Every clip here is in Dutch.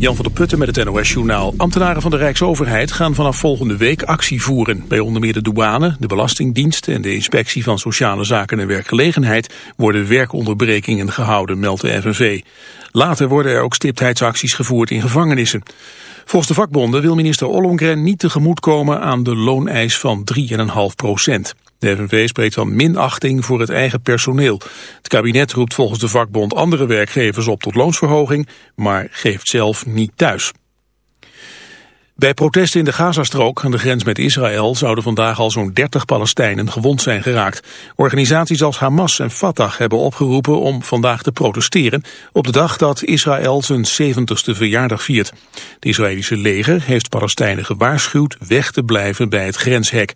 Jan van der Putten met het NOS-journaal. Ambtenaren van de Rijksoverheid gaan vanaf volgende week actie voeren. Bij onder meer de douane, de Belastingdienst en de Inspectie van Sociale Zaken en Werkgelegenheid worden werkonderbrekingen gehouden, meldt de FNV. Later worden er ook stiptheidsacties gevoerd in gevangenissen. Volgens de vakbonden wil minister Ollongren niet tegemoetkomen aan de looneis van 3,5 procent. De FNV spreekt van minachting voor het eigen personeel. Het kabinet roept volgens de vakbond andere werkgevers op tot loonsverhoging, maar geeft zelf niet thuis. Bij protesten in de Gazastrook aan de grens met Israël zouden vandaag al zo'n 30 Palestijnen gewond zijn geraakt. Organisaties als Hamas en Fatah hebben opgeroepen om vandaag te protesteren op de dag dat Israël zijn 70ste verjaardag viert. Het Israëlische leger heeft Palestijnen gewaarschuwd weg te blijven bij het grenshek.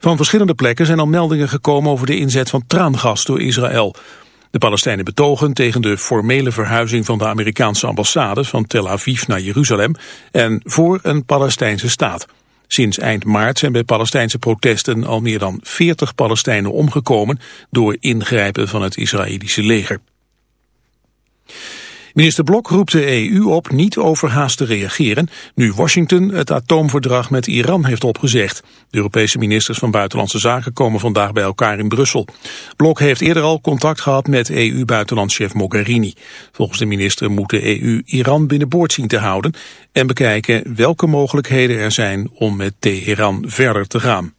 Van verschillende plekken zijn al meldingen gekomen over de inzet van traangas door Israël. De Palestijnen betogen tegen de formele verhuizing van de Amerikaanse ambassade van Tel Aviv naar Jeruzalem en voor een Palestijnse staat. Sinds eind maart zijn bij Palestijnse protesten al meer dan 40 Palestijnen omgekomen door ingrijpen van het Israëlische leger. Minister Blok roept de EU op niet overhaast te reageren, nu Washington het atoomverdrag met Iran heeft opgezegd. De Europese ministers van Buitenlandse Zaken komen vandaag bij elkaar in Brussel. Blok heeft eerder al contact gehad met EU-buitenlandchef Mogherini. Volgens de minister moet de EU Iran binnenboord zien te houden en bekijken welke mogelijkheden er zijn om met Teheran verder te gaan.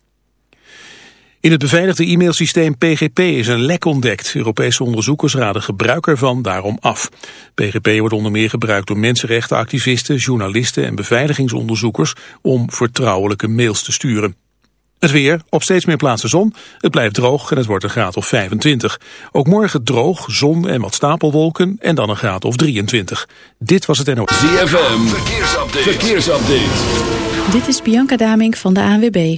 In het beveiligde e-mailsysteem PGP is een lek ontdekt. Europese onderzoekers raden gebruik ervan daarom af. PGP wordt onder meer gebruikt door mensenrechtenactivisten, journalisten en beveiligingsonderzoekers om vertrouwelijke mails te sturen. Het weer, op steeds meer plaatsen zon. Het blijft droog en het wordt een graad of 25. Ook morgen droog, zon en wat stapelwolken en dan een graad of 23. Dit was het NO. ZFM, verkeersupdate. verkeersupdate. Dit is Bianca Damink van de ANWB.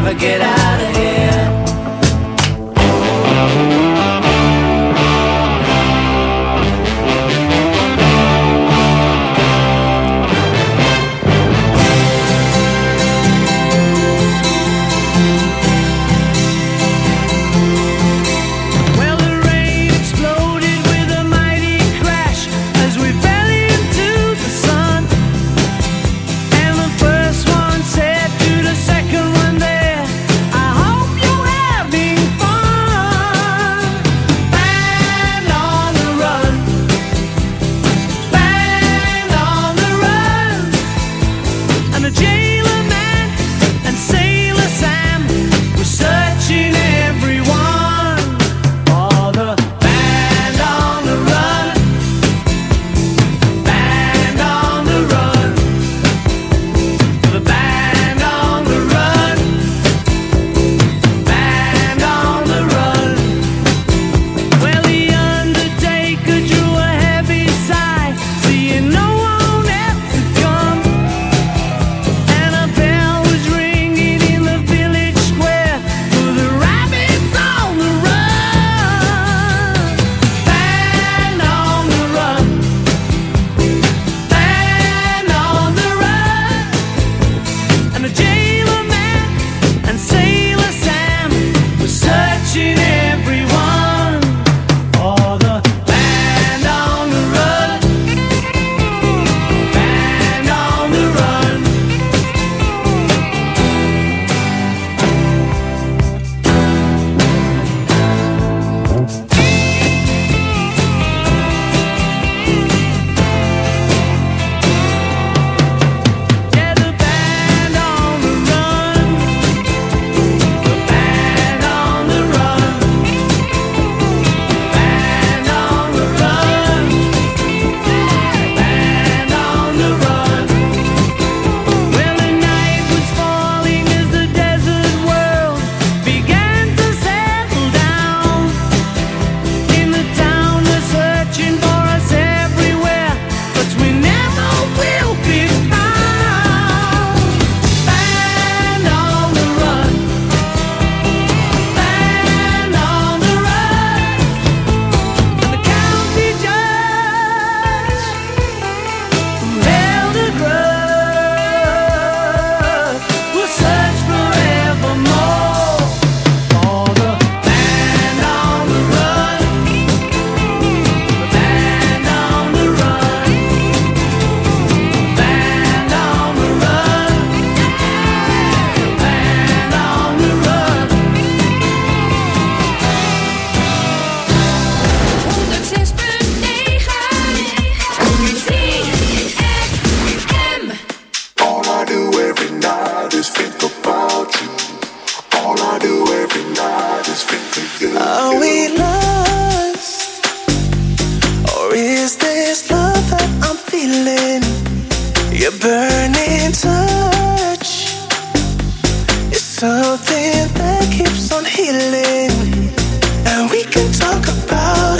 ever get out of here. burning touch is something that keeps on healing, and we can talk about.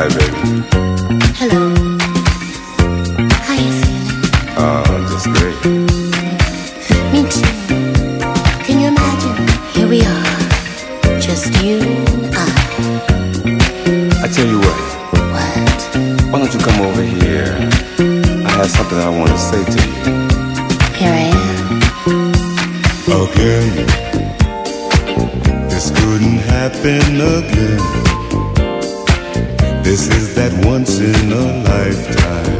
Hi, baby. Hello. How you feeling? Oh, just great. Me too. Can you imagine? Here we are, just you and I. I tell you what, What? why don't you come over here? I have something I want to say to you. Here I am. Again, this couldn't happen again. This is that once in a lifetime.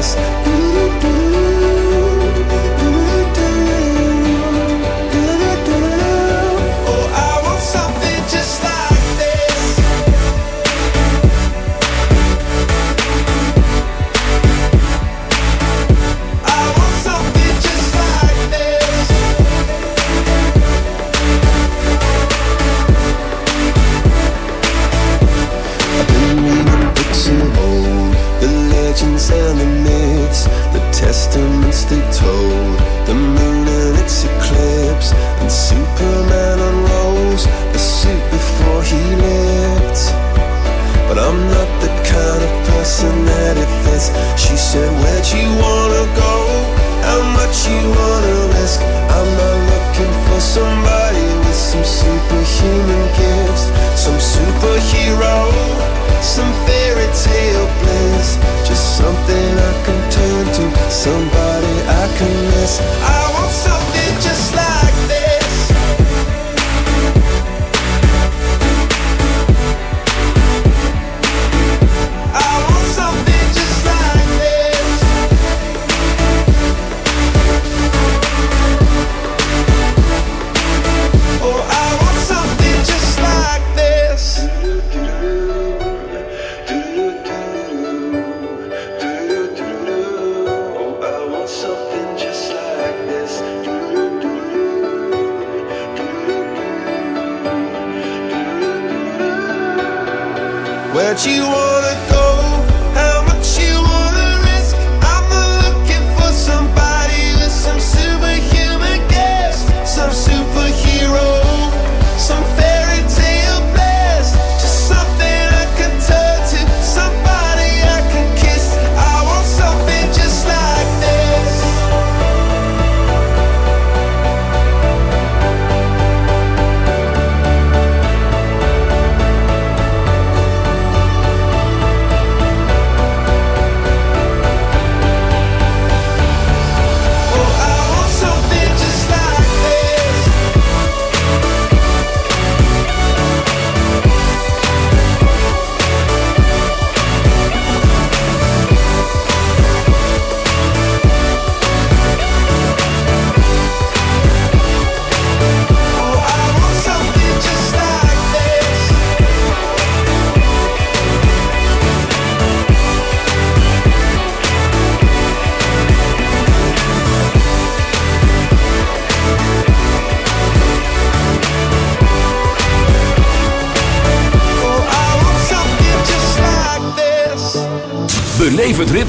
mais.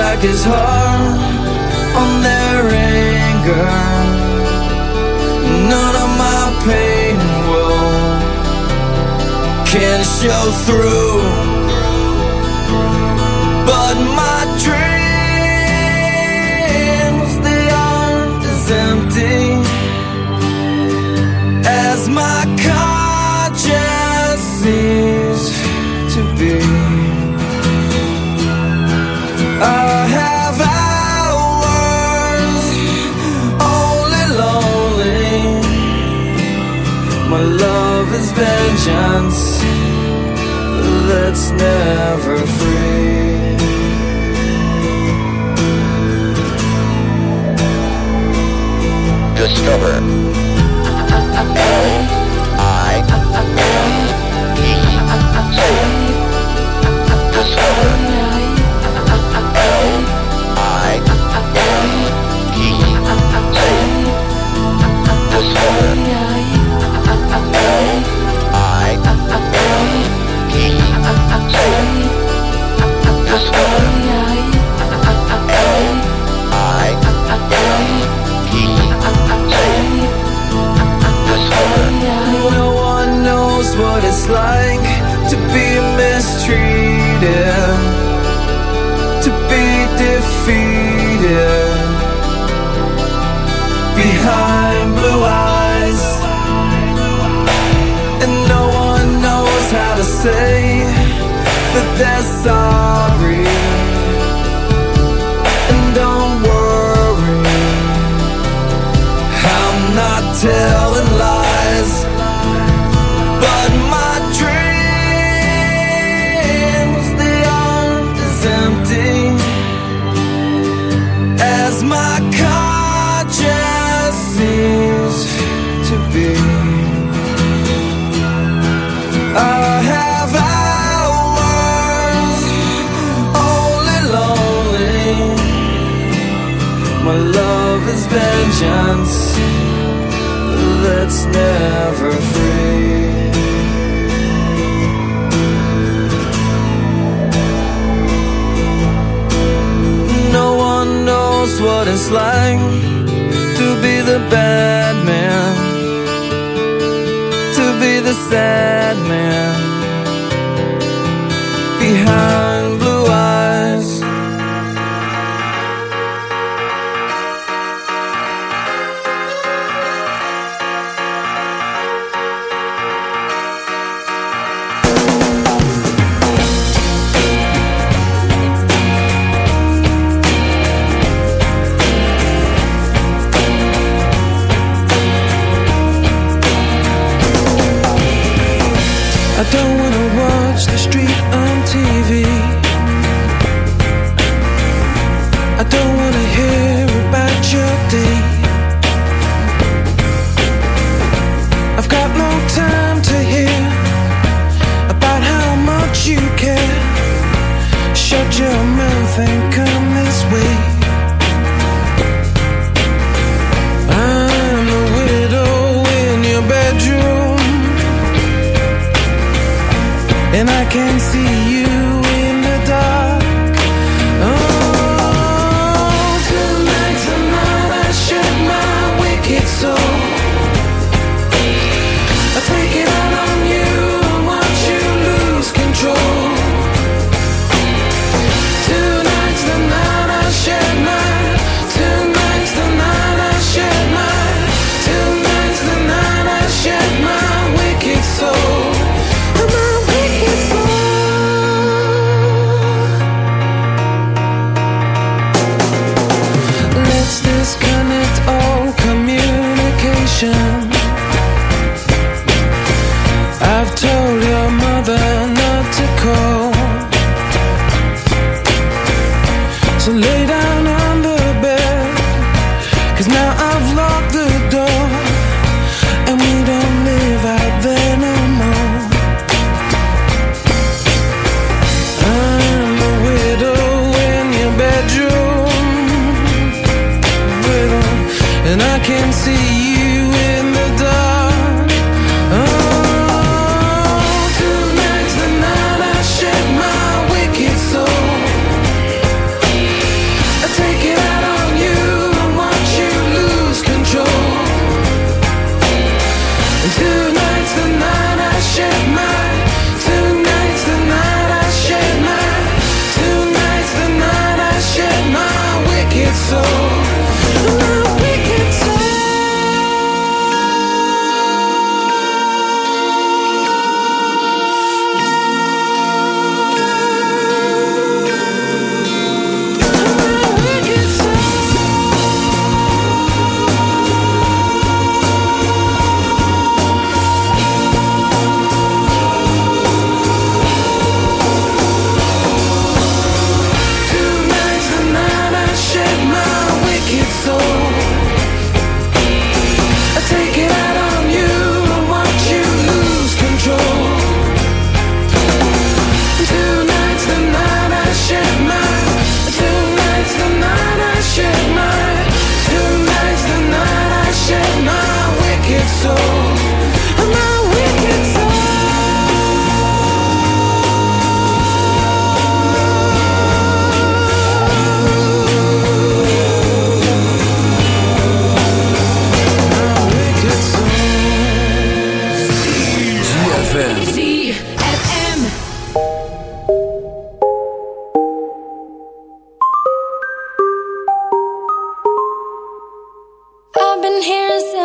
back his heart on their anger. None of my pain and woe can show through. vengeance that's never free. Discover. L I N E.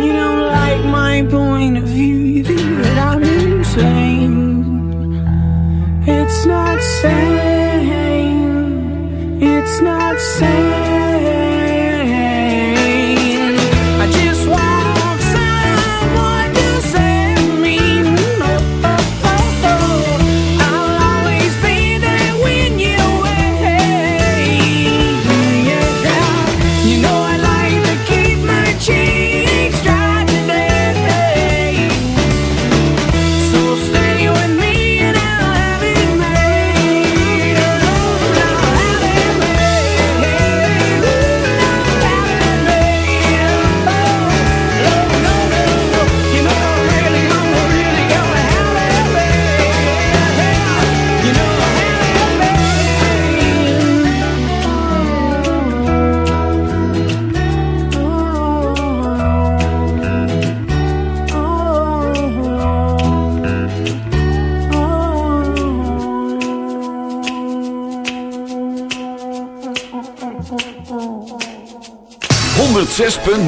You don't like my point of view, you think that I'm insane.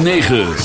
9.